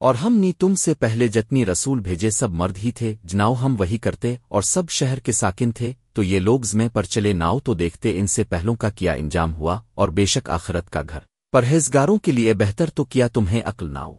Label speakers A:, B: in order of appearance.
A: اور ہم نے تم سے پہلے جتنی رسول بھیجے سب مرد ہی تھے، جناؤ ہم وہی کرتے اور سب شہر کے ساکن تھے، تو یہ لوگ زمیں پر چلے ناؤ تو دیکھتے ان سے پہلوں کا کیا انجام ہوا اور بے شک آخرت کا گھر۔ پرہیزگاروں کے لیے بہتر تو کیا تمہیں عقل ناؤ۔